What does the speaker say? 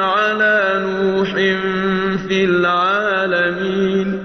على نوح في العالمين.